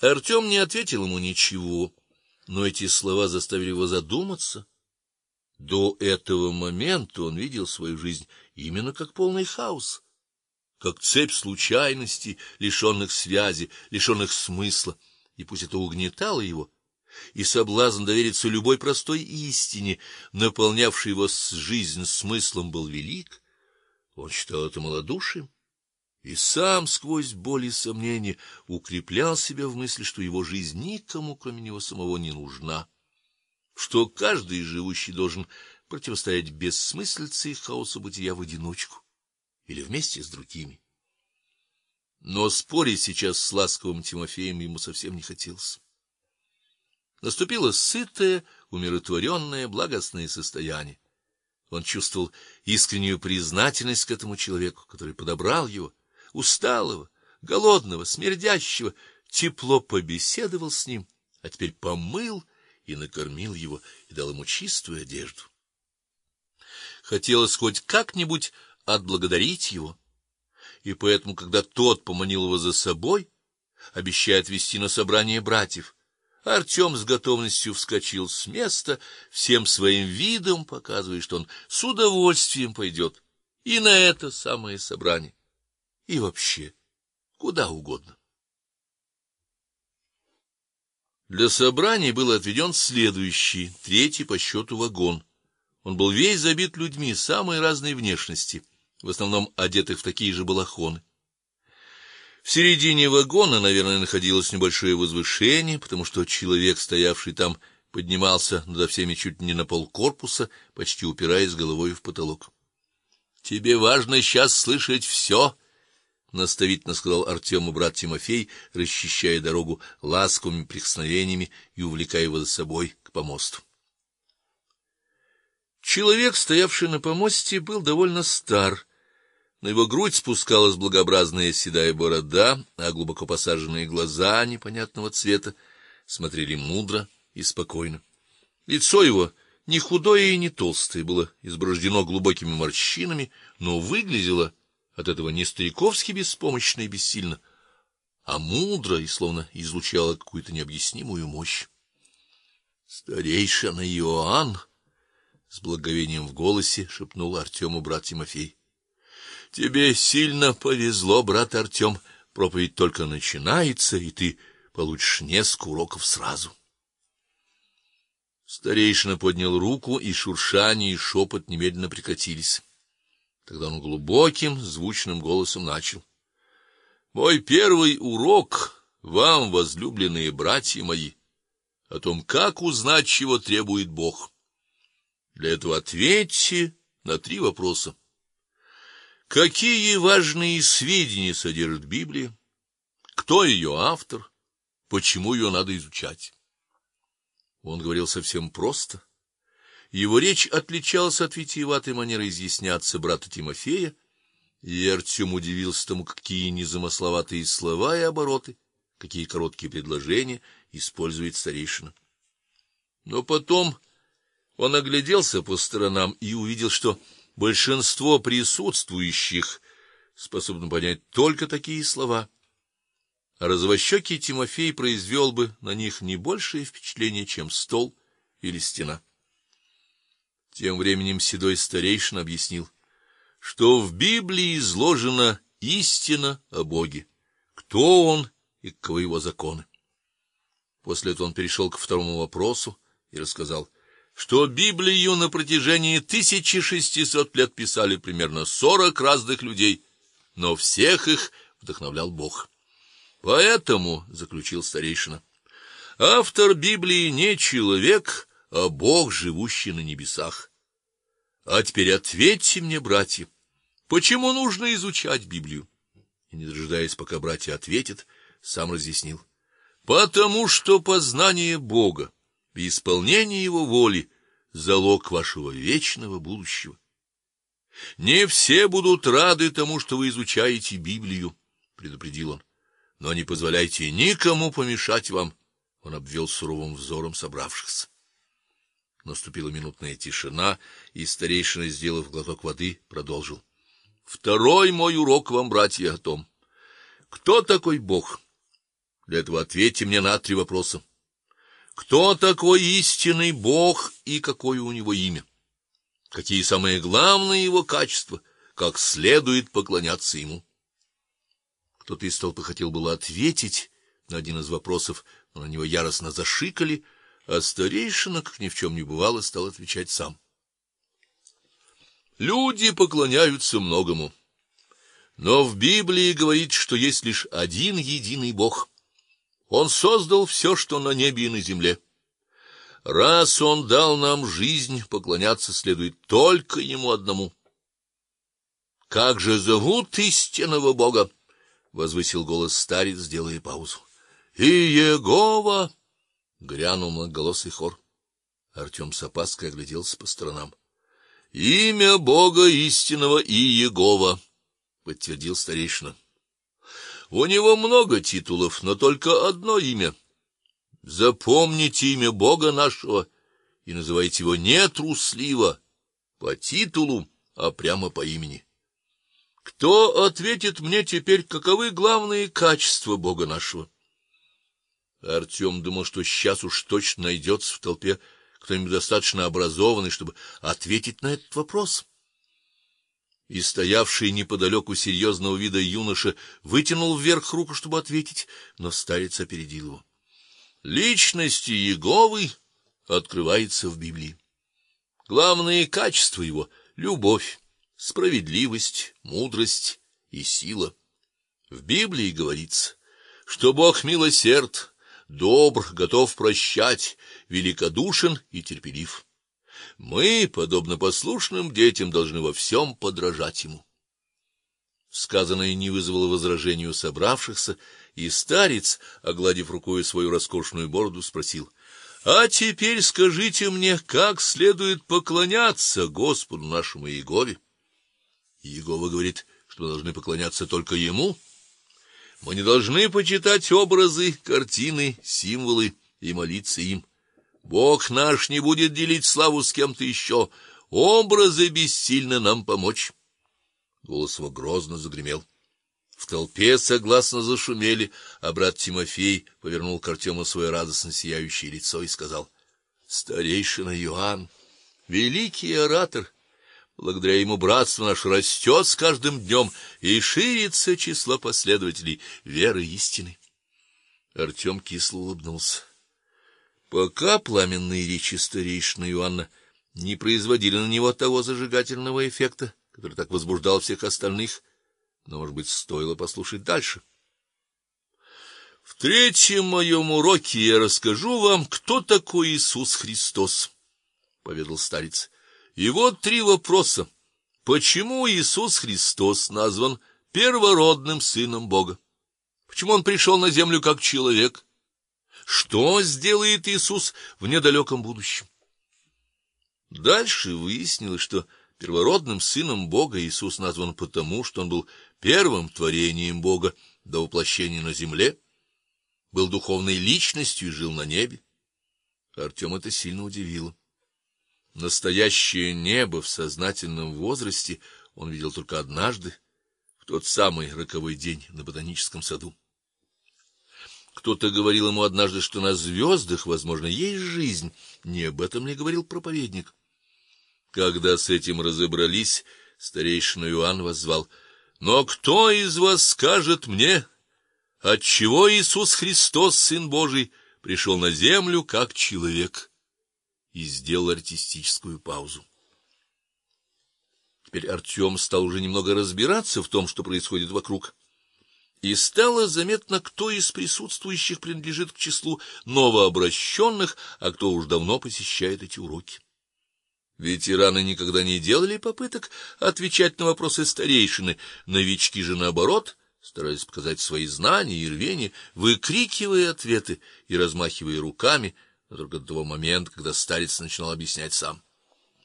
Артем не ответил ему ничего, но эти слова заставили его задуматься. До этого момента он видел свою жизнь именно как полный хаос, как цепь случайностей, лишенных связи, лишенных смысла, и пусть это угнетало его, и соблазн довериться любой простой истине, наполнявшей его жизнь смыслом, был велик, он считал это малодушием и сам сквозь боль и сомнения укреплял себя в мысли, что его жизнь никому, кроме него самого, не нужна, что каждый живущий должен противостоять бессмыслице и хаосу бытия в одиночку или вместе с другими. Но спорить сейчас с ласковым Тимофеем ему совсем не хотелось. Наступило сытое, умиротворенное, благостное состояние. Он чувствовал искреннюю признательность к этому человеку, который подобрал его, усталого, голодного, смердящего, тепло побеседовал с ним, а теперь помыл и накормил его и дал ему чистую одежду. Хотелось хоть как-нибудь отблагодарить его. И поэтому, когда тот поманил его за собой, обещая отвезти на собрание братьев, Артем с готовностью вскочил с места, всем своим видом показывая, что он с удовольствием пойдет и на это самое собрание, и вообще куда угодно. Для собрания был отведен следующий, третий по счету вагон. Он был весь забит людьми самой разной внешности, в основном одетых в такие же балахоны. В середине вагона, наверное, находилось небольшое возвышение, потому что человек, стоявший там, поднимался над всеми чуть не на полкорпуса, почти упираясь головой в потолок. Тебе важно сейчас слышать все, — наставительно сказал Артему брат Тимофей, расчищая дорогу ласковыми прикосновениями и увлекая его за собой к помосту. Человек, стоявший на помосте, был довольно стар на его грудь спускалась благообразная седая борода, а глубоко посаженные глаза непонятного цвета смотрели мудро и спокойно. Лицо его не худое и не толстое, было изборождено глубокими морщинами, но выглядело от этого не стариковски беспомощно и бессильно, а мудро и словно излучало какую-то необъяснимую мощь. Старейшина Иоанн с благовением в голосе шепнул Артему брат Тимофей. Тебе сильно повезло, брат Артем. Проповедь только начинается, и ты получишь несколько уроков сразу. Старейшина поднял руку, и шуршание и шепот немедленно прекратились. Тогда он глубоким, звучным голосом начал: Мой первый урок вам, возлюбленные братья мои, о том, как узнать, чего требует Бог. Для этого ответьте на три вопроса. Какие важные сведения содержит Библия? Кто ее автор? Почему ее надо изучать? Он говорил совсем просто. Его речь отличалась от витиеватой манеры изъясняться брата Тимофея, и Артем удивился тому, какие незамысловатые слова и обороты, какие короткие предложения использует старейшина. Но потом он огляделся по сторонам и увидел, что большинство присутствующих способны понять только такие слова. А развощекий Тимофей произвел бы на них не большее впечатление, чем стол или стена. Тем временем седой старейшина объяснил, что в Библии изложена истина о Боге, кто он и каковы его законы. После этого он перешел к второму вопросу и рассказал, что Библию на протяжении 1600 лет писали примерно 40 разных людей, но всех их вдохновлял Бог. Поэтому, заключил старейшина, автор Библии не человек, а Бог, живущий на небесах. А теперь ответьте мне, братья, почему нужно изучать Библию? И не дожидаясь, пока братья ответят, сам разъяснил: потому что познание Бога и исполнение его воли залог вашего вечного будущего. Не все будут рады тому, что вы изучаете Библию, предупредил он. Но не позволяйте никому помешать вам. Он обвел суровым взором собравшихся. Наступила минутная тишина, и старейшина, сделав глоток воды, продолжил: Второй мой урок вам, братья, о том, кто такой Бог Для этого ответьте мне на три вопроса. Кто такой истинный Бог и какое у него имя? Какие самые главные его качества? Как следует поклоняться ему? Кто-то из толпы хотел было ответить на один из вопросов, но на него яростно зашикали, а старейшина, как ни в чем не бывало, стал отвечать сам. Люди поклоняются многому. Но в Библии говорит, что есть лишь один единый Бог. Он создал все, что на небе и на земле. Раз он дал нам жизнь, поклоняться следует только ему одному. Как же зовут истинного Бога? возвысил голос старец, делая паузу. И Егова, грянул многоголосый хор. Артем с опаской огляделся по сторонам. Имя Бога истинного и Егова, подтвердил старейшина. У него много титулов, но только одно имя. Запомните имя Бога нашего и называйте его не трусливо по титулу, а прямо по имени. Кто ответит мне теперь, каковы главные качества Бога нашего? Артем думал, что сейчас уж точно найдется в толпе кто-нибудь достаточно образованный, чтобы ответить на этот вопрос. И стоявший неподалеку серьезного вида юноша вытянул вверх руку, чтобы ответить, но старец опередил его. Личность Иеговы открывается в Библии. Главные качества его любовь, справедливость, мудрость и сила. В Библии говорится, что Бог милосерд, добр, готов прощать, великодушен и терпелив. Мы, подобно послушным детям, должны во всем подражать ему. Сказанное не вызвало возражений у собравшихся, и старец, огладив рукой свою роскошную бороду, спросил: "А теперь скажите мне, как следует поклоняться Господу нашему Иегове?" Иегова говорит, что мы должны поклоняться только ему. Мы не должны почитать образы, картины, символы и молиться им. Бог наш не будет делить славу с кем-то еще. Образы бессильны нам помочь. Голос его грозно загремел. В толпе согласно зашумели, а брат Тимофей повернул к Артему свое радостно сияющее лицо и сказал: "Старейшина Иоанн, великий оратор, Благодаря ему братство наше растет с каждым днем, и ширится число последователей веры истины. Артем кисло улыбнулся. Пока пламенные речи старейшины Иоанна не производили на него того зажигательного эффекта, который так возбуждал всех остальных, но, может быть, стоило послушать дальше. В третьем моем уроке я расскажу вам, кто такой Иисус Христос, поведал старец. И вот три вопроса. Почему Иисус Христос назван первородным сыном Бога? Почему он пришел на землю как человек? Что сделает Иисус в недалеком будущем? Дальше выяснилось, что первородным сыном Бога Иисус назван потому, что он был первым творением Бога до воплощения на земле, был духовной личностью и жил на небе. Артем это сильно удивило. Настоящее небо в сознательном возрасте он видел только однажды, в тот самый роковой день на ботаническом саду. Кто-то говорил ему однажды, что на звездах, возможно, есть жизнь. Не об этом ли говорил проповедник? Когда с этим разобрались, старейшина Иоанн воззвал: "Но кто из вас скажет мне, от чего Иисус Христос, сын Божий, пришел на землю как человек?" И сделал артистическую паузу. Теперь Артем стал уже немного разбираться в том, что происходит вокруг. И стало заметно, кто из присутствующих принадлежит к числу новообращенных, а кто уж давно посещает эти уроки. Ветераны никогда не делали попыток отвечать на вопросы старейшины, новички же наоборот старались показать свои знания и рвение, выкрикивая ответы и размахивая руками, только до того момента, когда старец начинал объяснять сам.